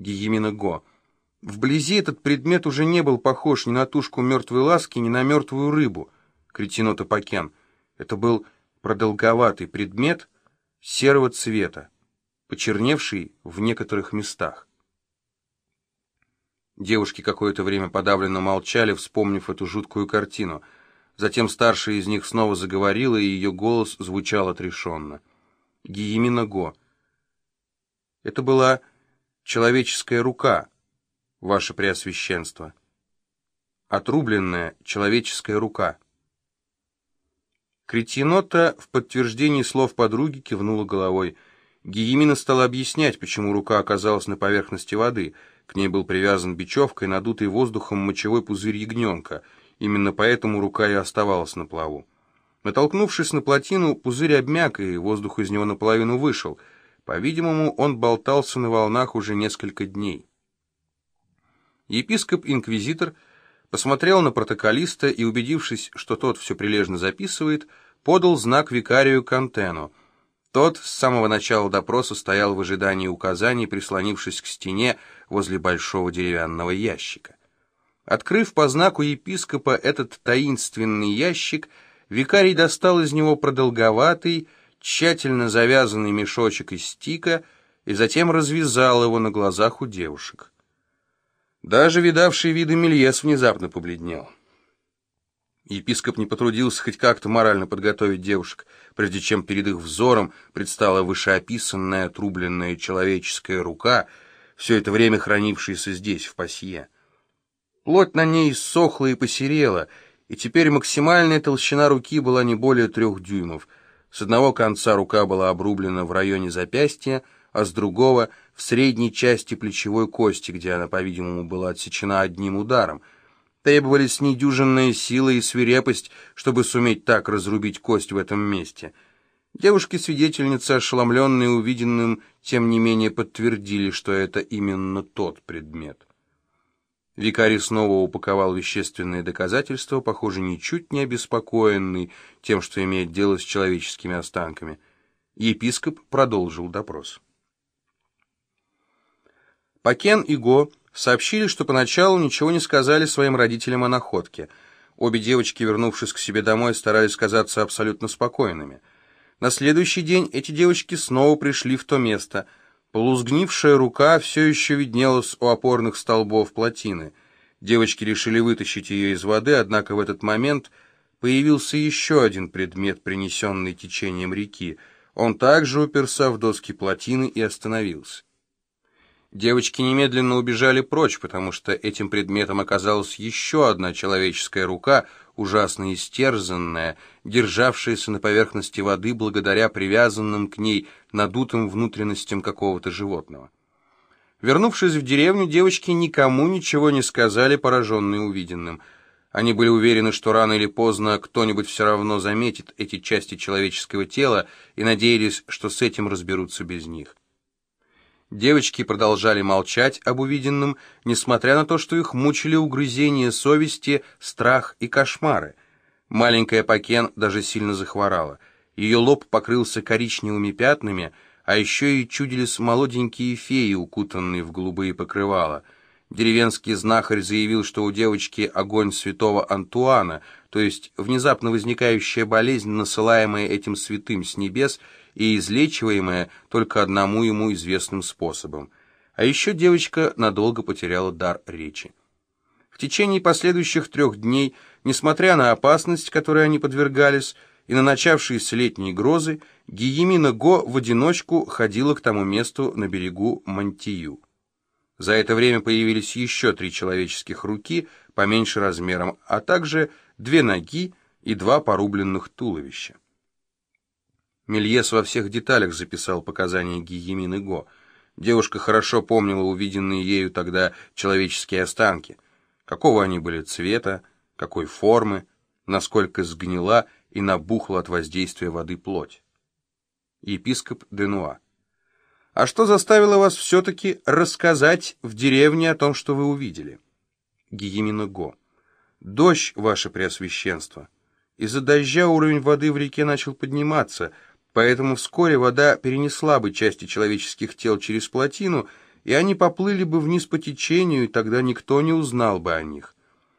Гиемина Го. Вблизи этот предмет уже не был похож ни на тушку мертвой ласки, ни на мертвую рыбу. Кретино Топакен. Это был продолговатый предмет серого цвета, почерневший в некоторых местах. Девушки какое-то время подавленно молчали, вспомнив эту жуткую картину. Затем старшая из них снова заговорила, и ее голос звучал отрешенно. Гиемина Го. Это была человеческая рука, ваше преосвященство. Отрубленная человеческая рука. Кретинота в подтверждении слов подруги кивнула головой. Гиемина стала объяснять, почему рука оказалась на поверхности воды. К ней был привязан бечевкой, надутый воздухом мочевой пузырь ягненка. Именно поэтому рука и оставалась на плаву. Натолкнувшись на плотину, пузырь обмяк, и воздух из него наполовину вышел. По-видимому, он болтался на волнах уже несколько дней. Епископ-инквизитор посмотрел на протоколиста и, убедившись, что тот все прилежно записывает, подал знак викарию Кантену. Тот с самого начала допроса стоял в ожидании указаний, прислонившись к стене возле большого деревянного ящика. Открыв по знаку епископа этот таинственный ящик, викарий достал из него продолговатый, тщательно завязанный мешочек из стика и затем развязал его на глазах у девушек. Даже видавший виды Мельес внезапно побледнел. Епископ не потрудился хоть как-то морально подготовить девушек, прежде чем перед их взором предстала вышеописанная отрубленная человеческая рука, все это время хранившаяся здесь, в пасье. Плоть на ней иссохла и посерела, и теперь максимальная толщина руки была не более трех дюймов. С одного конца рука была обрублена в районе запястья, а с другого — в средней части плечевой кости, где она, по-видимому, была отсечена одним ударом. Требовались недюжинная сила и свирепость, чтобы суметь так разрубить кость в этом месте. Девушки-свидетельницы, ошеломленные увиденным, тем не менее подтвердили, что это именно тот предмет. Викарий снова упаковал вещественные доказательства, похоже, ничуть не обеспокоенный тем, что имеет дело с человеческими останками. Епископ продолжил допрос. Пакен и Го сообщили, что поначалу ничего не сказали своим родителям о находке. Обе девочки, вернувшись к себе домой, старались казаться абсолютно спокойными. На следующий день эти девочки снова пришли в то место. Полузгнившая рука все еще виднелась у опорных столбов плотины. Девочки решили вытащить ее из воды, однако в этот момент появился еще один предмет, принесенный течением реки. Он также уперся в доски плотины и остановился. Девочки немедленно убежали прочь, потому что этим предметом оказалась еще одна человеческая рука, ужасно истерзанная, державшаяся на поверхности воды благодаря привязанным к ней надутым внутренностям какого-то животного. Вернувшись в деревню, девочки никому ничего не сказали, пораженные увиденным. Они были уверены, что рано или поздно кто-нибудь все равно заметит эти части человеческого тела и надеялись, что с этим разберутся без них. Девочки продолжали молчать об увиденном, несмотря на то, что их мучили угрызения совести, страх и кошмары. Маленькая Пакен даже сильно захворала. Ее лоб покрылся коричневыми пятнами, а еще и чудились молоденькие феи, укутанные в голубые покрывала. Деревенский знахарь заявил, что у девочки огонь святого Антуана, то есть внезапно возникающая болезнь, насылаемая этим святым с небес – и излечиваемая только одному ему известным способом. А еще девочка надолго потеряла дар речи. В течение последующих трех дней, несмотря на опасность, которой они подвергались, и на начавшиеся летние грозы, Гиемина Го в одиночку ходила к тому месту на берегу Мантию. За это время появились еще три человеческих руки, поменьше размером, а также две ноги и два порубленных туловища. Мельес во всех деталях записал показания Гиемины Го. Девушка хорошо помнила увиденные ею тогда человеческие останки. Какого они были цвета, какой формы, насколько сгнила и набухла от воздействия воды плоть. Епископ Денуа. «А что заставило вас все-таки рассказать в деревне о том, что вы увидели?» Гиемина Го. «Дождь, ваше преосвященство. Из-за дождя уровень воды в реке начал подниматься — Поэтому вскоре вода перенесла бы части человеческих тел через плотину, и они поплыли бы вниз по течению, и тогда никто не узнал бы о них.